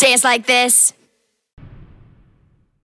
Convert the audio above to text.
dance like this.